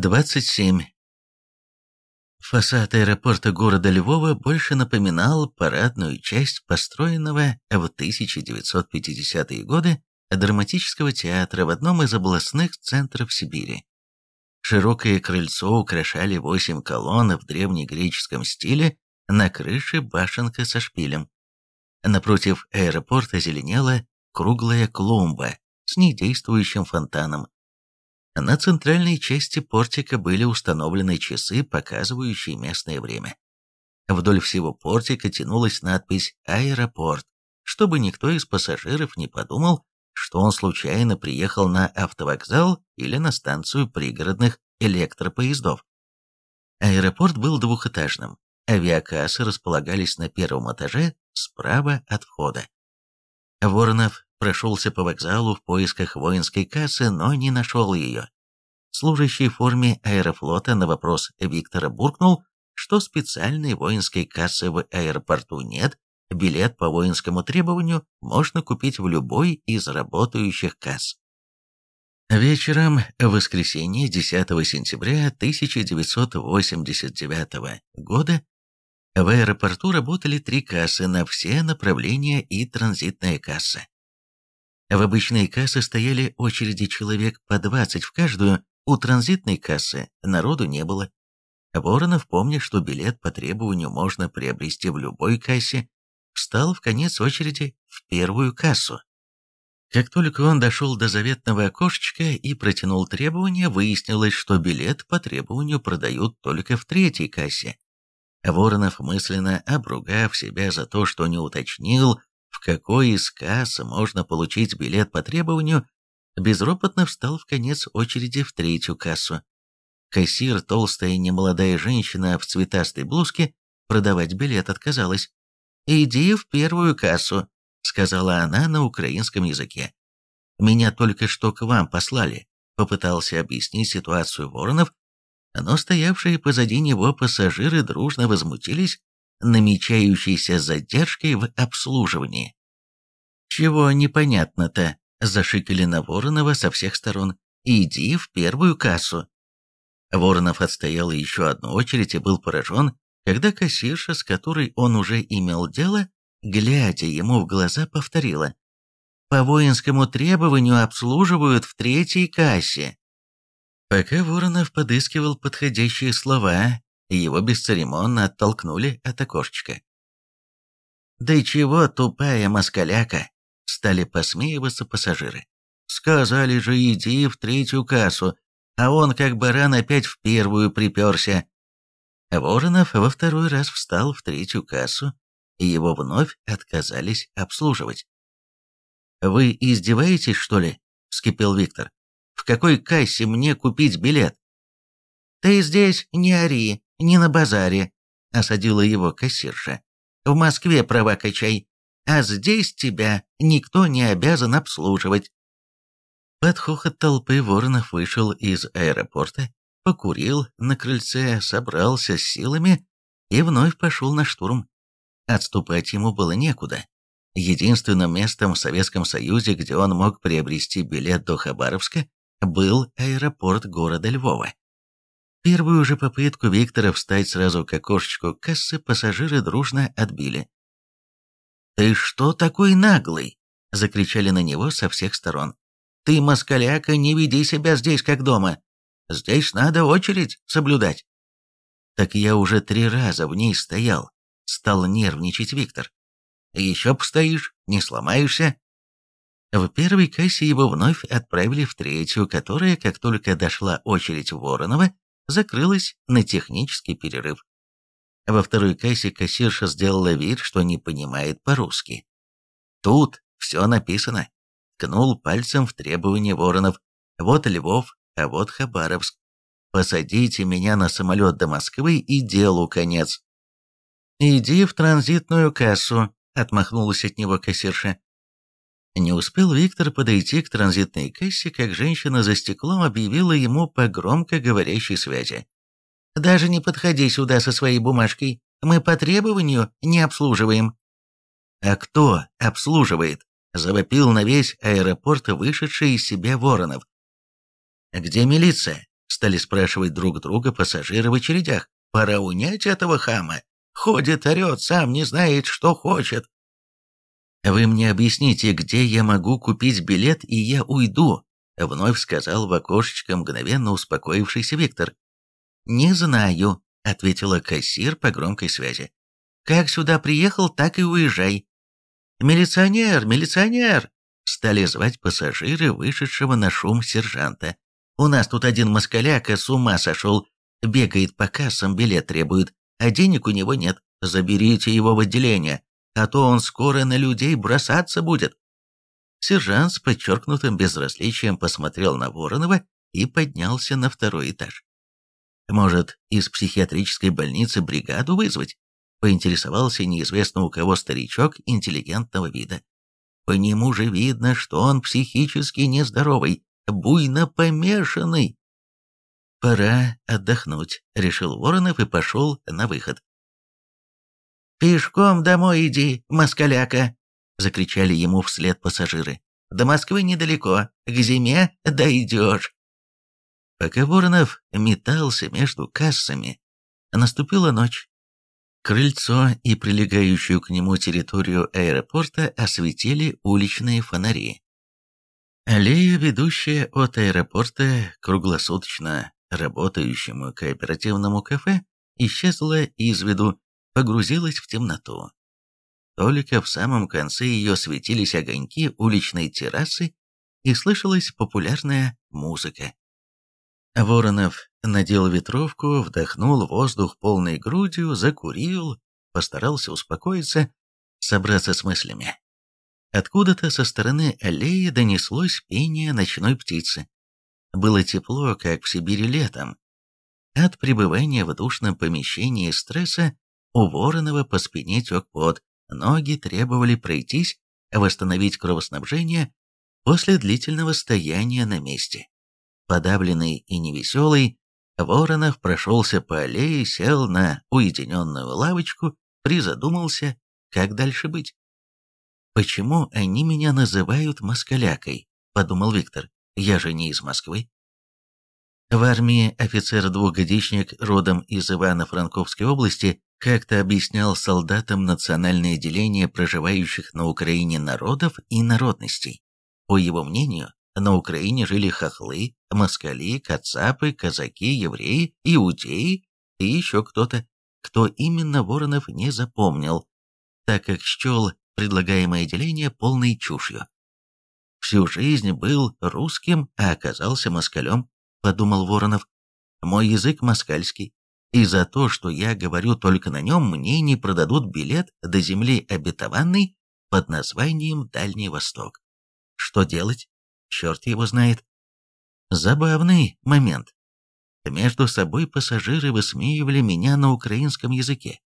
27. Фасад аэропорта города Львова больше напоминал парадную часть построенного в 1950-е годы драматического театра в одном из областных центров Сибири. Широкое крыльцо украшали восемь колонн в древнегреческом стиле, на крыше башенка со шпилем. Напротив аэропорта зеленела круглая клумба с недействующим фонтаном. На центральной части портика были установлены часы, показывающие местное время. Вдоль всего портика тянулась надпись «Аэропорт», чтобы никто из пассажиров не подумал, что он случайно приехал на автовокзал или на станцию пригородных электропоездов. Аэропорт был двухэтажным. Авиакассы располагались на первом этаже, справа от входа. Воронов прошелся по вокзалу в поисках воинской кассы, но не нашел ее. Служащий в форме аэрофлота на вопрос Виктора буркнул, что специальной воинской кассы в аэропорту нет, билет по воинскому требованию можно купить в любой из работающих касс. Вечером в воскресенье 10 сентября 1989 года в аэропорту работали три кассы на все направления и транзитная касса. В обычные кассы стояли очереди человек по 20 в каждую, у транзитной кассы народу не было. Воронов, помня, что билет по требованию можно приобрести в любой кассе, встал в конец очереди в первую кассу. Как только он дошел до заветного окошечка и протянул требования, выяснилось, что билет по требованию продают только в третьей кассе. Воронов, мысленно обругав себя за то, что не уточнил, в какой из касс можно получить билет по требованию, безропотно встал в конец очереди в третью кассу. Кассир, толстая немолодая женщина в цветастой блузке, продавать билет отказалась. «Иди в первую кассу», — сказала она на украинском языке. «Меня только что к вам послали», — попытался объяснить ситуацию Воронов, но стоявшие позади него пассажиры дружно возмутились намечающейся задержкой в обслуживании. «Чего непонятно-то?» – зашикали на Воронова со всех сторон. «Иди в первую кассу». Воронов отстоял еще одну очередь и был поражен, когда кассирша, с которой он уже имел дело, глядя ему в глаза, повторила. «По воинскому требованию обслуживают в третьей кассе». Пока Воронов подыскивал подходящие слова, его бесцеремонно оттолкнули от окошечка. «Да и чего тупая москаляка?» — стали посмеиваться пассажиры. «Сказали же, иди в третью кассу, а он как баран опять в первую приперся». Воронов во второй раз встал в третью кассу, и его вновь отказались обслуживать. «Вы издеваетесь, что ли?» — вскипел Виктор. «В какой кассе мне купить билет?» «Ты здесь не ори, не на базаре», — осадила его кассирша. «В Москве права качай, а здесь тебя никто не обязан обслуживать». Под хохот толпы Воронов вышел из аэропорта, покурил на крыльце, собрался с силами и вновь пошел на штурм. Отступать ему было некуда. Единственным местом в Советском Союзе, где он мог приобрести билет до Хабаровска, был аэропорт города Львова. Первую же попытку Виктора встать сразу к окошечку кассы пассажиры дружно отбили. «Ты что такой наглый?» — закричали на него со всех сторон. «Ты, москаляка, не веди себя здесь как дома. Здесь надо очередь соблюдать». «Так я уже три раза в ней стоял», — стал нервничать Виктор. «Еще постоишь, не сломаешься». В первой кассе его вновь отправили в третью, которая, как только дошла очередь Воронова, закрылась на технический перерыв. Во второй кассе кассирша сделала вид, что не понимает по-русски. Тут все написано. Ткнул пальцем в требования Воронов. Вот Львов, а вот Хабаровск. Посадите меня на самолет до Москвы и делу конец. «Иди в транзитную кассу», — отмахнулась от него кассирша. Не успел Виктор подойти к транзитной кассе, как женщина за стеклом объявила ему по громко говорящей связи. «Даже не подходи сюда со своей бумажкой, мы по требованию не обслуживаем». «А кто обслуживает?» – завопил на весь аэропорт вышедший из себя Воронов. «Где милиция? Стали спрашивать друг друга пассажиры в очередях. Пора унять этого хама. Ходит, орет, сам не знает, что хочет. «Вы мне объясните, где я могу купить билет, и я уйду», вновь сказал в окошечко мгновенно успокоившийся Виктор. «Не знаю», — ответила кассир по громкой связи. «Как сюда приехал, так и уезжай». «Милиционер, милиционер!» — стали звать пассажиры, вышедшего на шум сержанта. «У нас тут один москаляка с ума сошел, бегает по кассам, билет требует, а денег у него нет. Заберите его в отделение, а то он скоро на людей бросаться будет». Сержант с подчеркнутым безразличием посмотрел на Воронова и поднялся на второй этаж. «Может, из психиатрической больницы бригаду вызвать?» поинтересовался неизвестно у кого старичок интеллигентного вида. По нему же видно, что он психически нездоровый, буйно помешанный. «Пора отдохнуть», — решил Воронов и пошел на выход. «Пешком домой иди, москаляка!» — закричали ему вслед пассажиры. «До Москвы недалеко, к зиме дойдешь». Пока Воронов метался между кассами, наступила ночь. Крыльцо и прилегающую к нему территорию аэропорта осветили уличные фонари. Аллея, ведущая от аэропорта круглосуточно работающему кооперативному кафе, исчезла из виду, погрузилась в темноту. Только в самом конце ее светились огоньки уличной террасы и слышалась популярная музыка. Воронов надел ветровку, вдохнул воздух полной грудью, закурил, постарался успокоиться, собраться с мыслями. Откуда-то со стороны аллеи донеслось пение ночной птицы. Было тепло, как в Сибири летом. От пребывания в душном помещении стресса у Воронова по спине тек пот, ноги требовали пройтись, восстановить кровоснабжение после длительного стояния на месте. Подавленный и невеселый, Воронов прошелся по аллее, сел на уединенную лавочку, призадумался, как дальше быть. «Почему они меня называют москалякой?» – подумал Виктор. «Я же не из Москвы». В армии офицер-двухгодичник родом из Ивано-Франковской области как-то объяснял солдатам национальное деление проживающих на Украине народов и народностей. По его мнению, на Украине жили хохлы, москали, кацапы, казаки, евреи, иудеи и еще кто-то, кто именно Воронов не запомнил, так как счел предлагаемое деление полной чушью. «Всю жизнь был русским, а оказался москалем», — подумал Воронов. «Мой язык москальский, и за то, что я говорю только на нем, мне не продадут билет до земли обетованной под названием Дальний Восток. Что делать? черт его знает. Забавный момент. Между собой пассажиры высмеивали меня на украинском языке.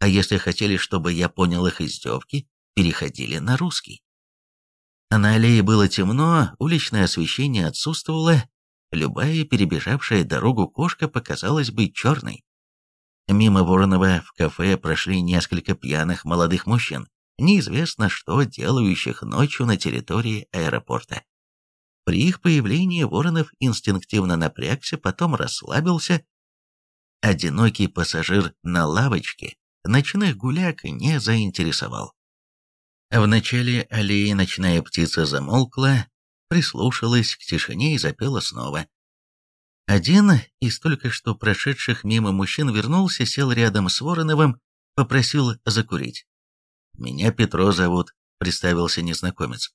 А если хотели, чтобы я понял их издевки, переходили на русский. На аллее было темно, уличное освещение отсутствовало, любая перебежавшая дорогу кошка показалась быть черной. Мимо Воронова в кафе прошли несколько пьяных молодых мужчин, неизвестно что делающих ночью на территории аэропорта. При их появлении Воронов инстинктивно напрягся, потом расслабился. Одинокий пассажир на лавочке ночных гуляк не заинтересовал. В начале аллеи ночная птица замолкла, прислушалась к тишине и запела снова. Один из только что прошедших мимо мужчин вернулся, сел рядом с Вороновым, попросил закурить. «Меня Петро зовут», — представился незнакомец.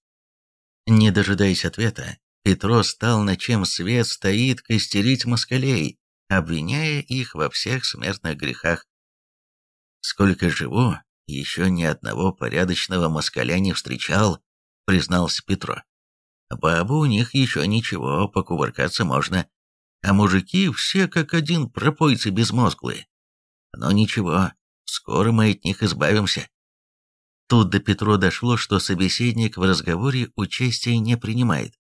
Не дожидаясь ответа, Петро стал на чем свет стоит костерить москалей, обвиняя их во всех смертных грехах. «Сколько живу, еще ни одного порядочного москаля не встречал», — признался Петро. «Бабы у них еще ничего, покувыркаться можно, а мужики все как один пропойцы безмозглые. Но ничего, скоро мы от них избавимся». Тут до Петро дошло, что собеседник в разговоре участия не принимает.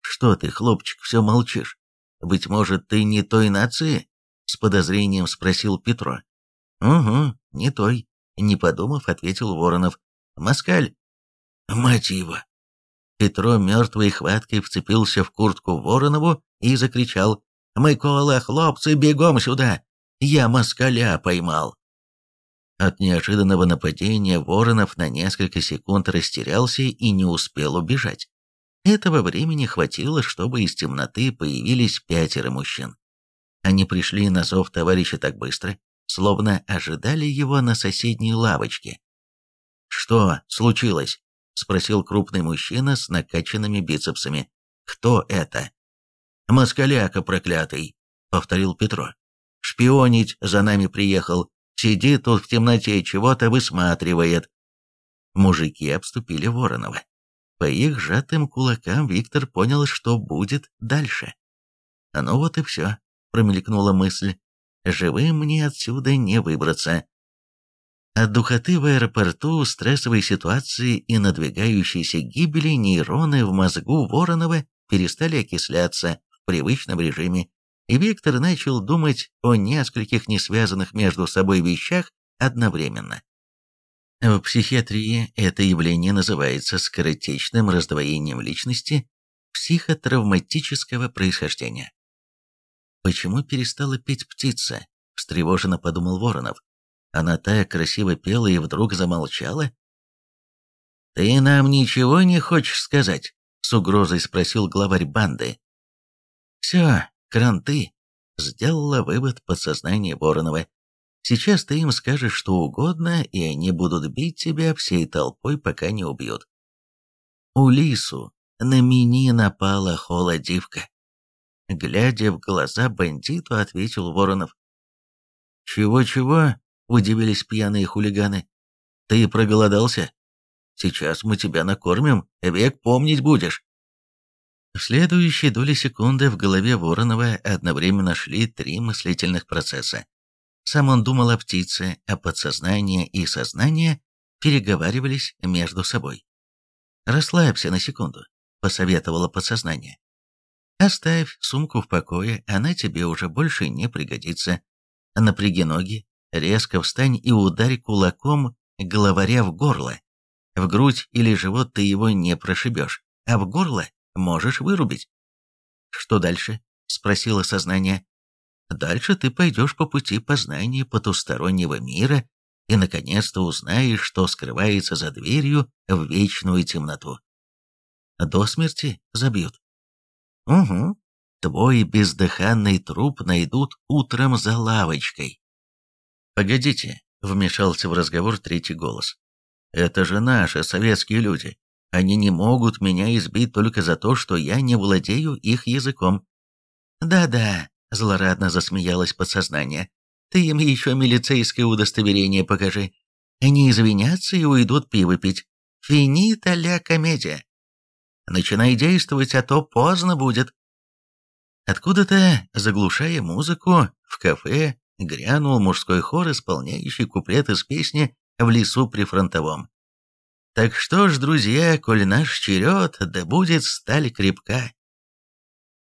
«Что ты, хлопчик, все молчишь? Быть может, ты не той нации?» С подозрением спросил Петро. «Угу, не той», — не подумав, ответил Воронов. «Москаль». «Мать его!» Петро мертвой хваткой вцепился в куртку Воронову и закричал. Микола, хлопцы, бегом сюда! Я москаля поймал!» От неожиданного нападения Воронов на несколько секунд растерялся и не успел убежать. Этого времени хватило, чтобы из темноты появились пятеро мужчин. Они пришли на зов товарища так быстро, словно ожидали его на соседней лавочке. «Что случилось?» — спросил крупный мужчина с накачанными бицепсами. «Кто это?» «Москаляка проклятый», — повторил Петро. «Шпионить за нами приехал. Сидит тут в темноте, чего-то высматривает». Мужики обступили Воронова. По их сжатым кулакам Виктор понял, что будет дальше. «Ну вот и все», — промелькнула мысль. «Живым мне отсюда не выбраться». От духоты в аэропорту, стрессовой ситуации и надвигающейся гибели нейроны в мозгу Воронова перестали окисляться в привычном режиме, и Виктор начал думать о нескольких несвязанных между собой вещах одновременно. В психиатрии это явление называется скоротечным раздвоением личности психотравматического происхождения. «Почему перестала петь птица?» – встревоженно подумал Воронов. Она так красиво пела и вдруг замолчала. «Ты нам ничего не хочешь сказать?» – с угрозой спросил главарь банды. «Все, кранты», – сделала вывод подсознания Воронова. Сейчас ты им скажешь что угодно, и они будут бить тебя всей толпой, пока не убьют. У Лису на мини напала холодивка. Глядя в глаза бандиту, ответил Воронов. «Чего-чего?» — удивились пьяные хулиганы. «Ты проголодался? Сейчас мы тебя накормим, век помнить будешь». В следующие доли секунды в голове Воронова одновременно шли три мыслительных процесса. Сам он думал о птице, а подсознание и сознание переговаривались между собой. «Расслабься на секунду», — посоветовало подсознание. «Оставь сумку в покое, она тебе уже больше не пригодится. Напряги ноги, резко встань и ударь кулаком главаря в горло. В грудь или живот ты его не прошибешь, а в горло можешь вырубить». «Что дальше?» — спросило сознание. Дальше ты пойдешь по пути познания потустороннего мира и, наконец-то, узнаешь, что скрывается за дверью в вечную темноту. До смерти забьют. Угу. Твой бездыханный труп найдут утром за лавочкой. Погодите, вмешался в разговор третий голос. Это же наши советские люди. Они не могут меня избить только за то, что я не владею их языком. Да-да, Злорадно засмеялось подсознание. «Ты им еще милицейское удостоверение покажи. Они извинятся и уйдут пиво пить. Финита ля комедия. Начинай действовать, а то поздно будет». Откуда-то, заглушая музыку, в кафе грянул мужской хор, исполняющий куплет из песни «В лесу при фронтовом». Так что ж, друзья, коль наш черед, да будет сталь крепка.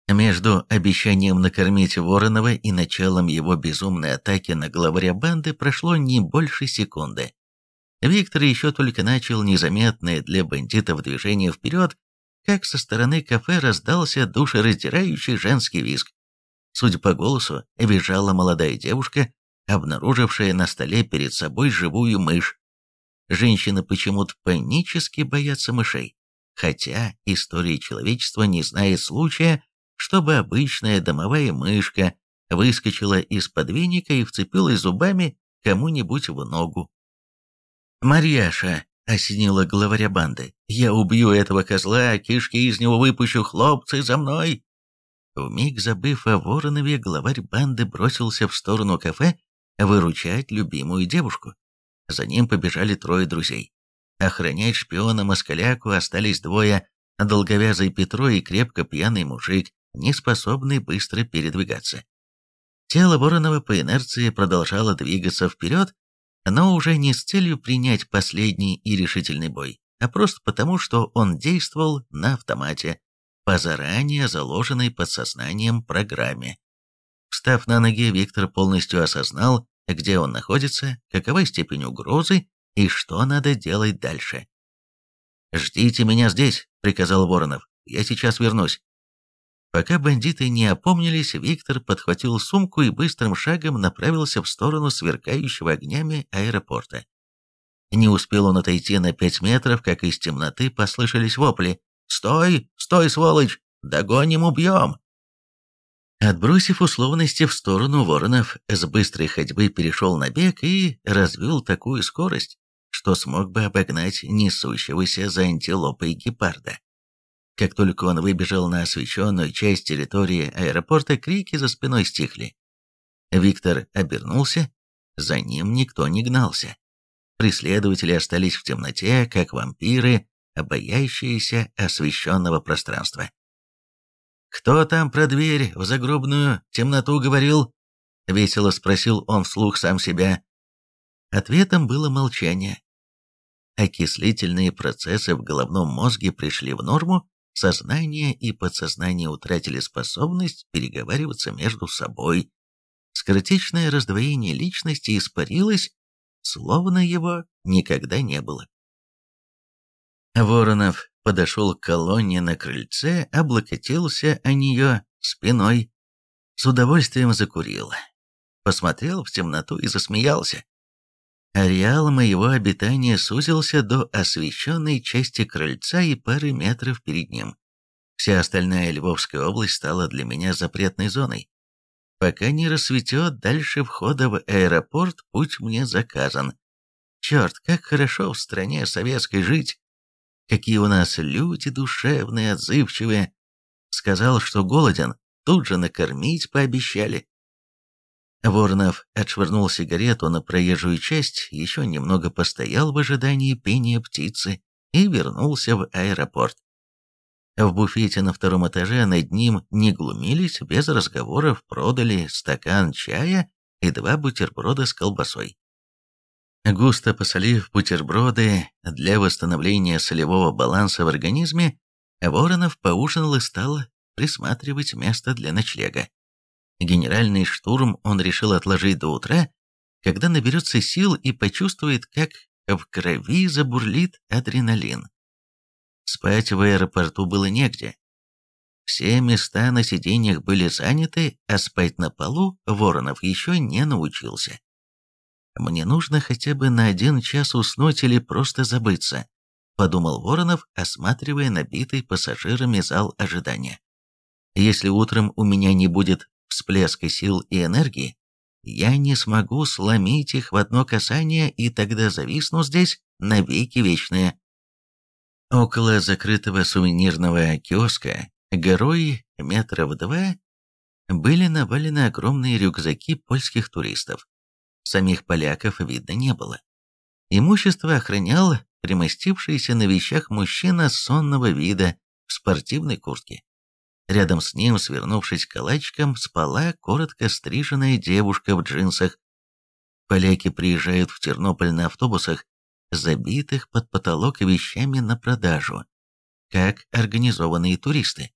Между обещанием накормить Воронова и началом его безумной атаки на главаря банды прошло не больше секунды. Виктор еще только начал незаметное для бандитов движение вперед, как со стороны кафе раздался душераздирающий женский визг. Судя по голосу, визжала молодая девушка, обнаружившая на столе перед собой живую мышь. Женщины почему-то панически боятся мышей, хотя история человечества не знает случая, чтобы обычная домовая мышка выскочила из-под веника и вцепилась зубами кому-нибудь в ногу. «Марьяша!» — осенила главаря банды. «Я убью этого козла, кишки из него выпущу, хлопцы, за мной!» Вмиг забыв о Воронове, главарь банды бросился в сторону кафе выручать любимую девушку. За ним побежали трое друзей. Охранять шпиона Москаляку остались двое, долговязый Петро и крепко пьяный мужик, не способный быстро передвигаться. Тело Воронова по инерции продолжало двигаться вперед, но уже не с целью принять последний и решительный бой, а просто потому, что он действовал на автомате, по заранее заложенной подсознанием программе. Встав на ноги, Виктор полностью осознал, где он находится, какова степень угрозы и что надо делать дальше. «Ждите меня здесь», — приказал Воронов. «Я сейчас вернусь». Пока бандиты не опомнились, Виктор подхватил сумку и быстрым шагом направился в сторону сверкающего огнями аэропорта. Не успел он отойти на пять метров, как из темноты послышались вопли. «Стой! Стой, сволочь! Догоним, убьем!» Отбросив условности в сторону Воронов, с быстрой ходьбы перешел на бег и развил такую скорость, что смог бы обогнать несущегося за антилопой гепарда. Как только он выбежал на освещенную часть территории аэропорта, крики за спиной стихли. Виктор обернулся, за ним никто не гнался. Преследователи остались в темноте, как вампиры, обоящиеся освещенного пространства. «Кто там про дверь в загробную темноту говорил?» — весело спросил он вслух сам себя. Ответом было молчание. Окислительные процессы в головном мозге пришли в норму, сознание и подсознание утратили способность переговариваться между собой. Скоротечное раздвоение личности испарилось, словно его никогда не было. Воронов подошел к колонне на крыльце, облокотился о нее спиной, с удовольствием закурил, посмотрел в темноту и засмеялся. Ареал моего обитания сузился до освещенной части крыльца и пары метров перед ним. Вся остальная Львовская область стала для меня запретной зоной. Пока не рассветет, дальше входа в аэропорт путь мне заказан. Черт, как хорошо в стране советской жить. Какие у нас люди душевные, отзывчивые. Сказал, что голоден, тут же накормить пообещали. Воронов отшвырнул сигарету на проезжую часть, еще немного постоял в ожидании пения птицы и вернулся в аэропорт. В буфете на втором этаже над ним не глумились, без разговоров продали стакан чая и два бутерброда с колбасой. Густо посолив бутерброды для восстановления солевого баланса в организме, Воронов поужинал и стал присматривать место для ночлега. Генеральный штурм он решил отложить до утра, когда наберется сил и почувствует, как в крови забурлит адреналин. Спать в аэропорту было негде. Все места на сиденьях были заняты, а спать на полу Воронов еще не научился. «Мне нужно хотя бы на один час уснуть или просто забыться», подумал Воронов, осматривая набитый пассажирами зал ожидания. «Если утром у меня не будет всплеска сил и энергии, я не смогу сломить их в одно касание и тогда зависну здесь навеки вечные. Около закрытого сувенирного киоска, горой метров два, были навалены огромные рюкзаки польских туристов. Самих поляков видно не было. Имущество охранял примостившийся на вещах мужчина сонного вида в спортивной куртке. Рядом с ним, свернувшись калачиком, спала коротко стриженная девушка в джинсах. Поляки приезжают в Тернополь на автобусах, забитых под потолок вещами на продажу, как организованные туристы.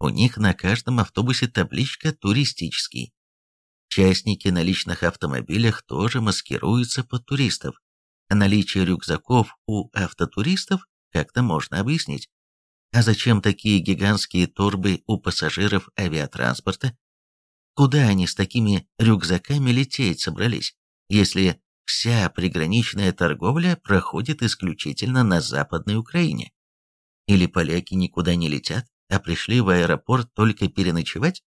У них на каждом автобусе табличка «Туристический». Частники на личных автомобилях тоже маскируются под туристов. Наличие рюкзаков у автотуристов как-то можно объяснить. А зачем такие гигантские торбы у пассажиров авиатранспорта? Куда они с такими рюкзаками лететь собрались, если вся приграничная торговля проходит исключительно на Западной Украине? Или поляки никуда не летят, а пришли в аэропорт только переночевать?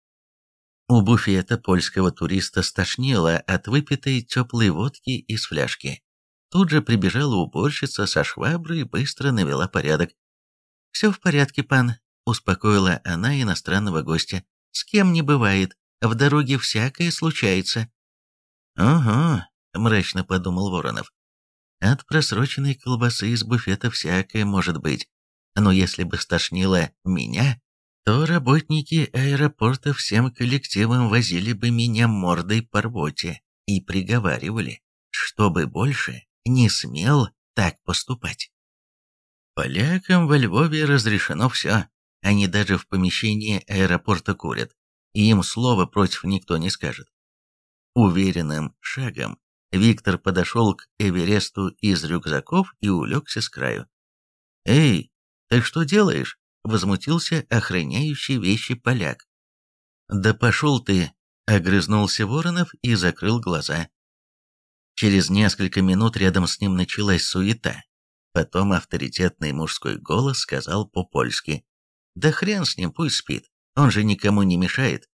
У буфета польского туриста стошнило от выпитой теплой водки из фляжки. Тут же прибежала уборщица со шваброй и быстро навела порядок. «Все в порядке, пан», — успокоила она иностранного гостя. «С кем не бывает, в дороге всякое случается». «Ого», — мрачно подумал Воронов. «От просроченной колбасы из буфета всякое может быть. Но если бы стошнило меня, то работники аэропорта всем коллективом возили бы меня мордой по рвоте и приговаривали, чтобы больше не смел так поступать. Полякам во Львове разрешено все. Они даже в помещении аэропорта курят, и им слова против никто не скажет. Уверенным шагом Виктор подошел к Эвересту из рюкзаков и улегся с краю. «Эй, ты что делаешь?» — возмутился охраняющий вещи поляк. «Да пошел ты!» — огрызнулся Воронов и закрыл глаза. Через несколько минут рядом с ним началась суета. Потом авторитетный мужской голос сказал по-польски. «Да хрен с ним, пусть спит, он же никому не мешает».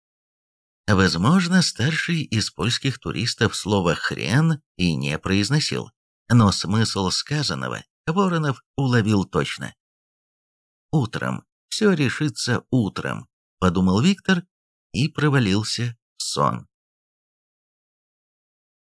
Возможно, старший из польских туристов слово «хрен» и не произносил, но смысл сказанного Воронов уловил точно. «Утром, все решится утром», — подумал Виктор и провалился в сон.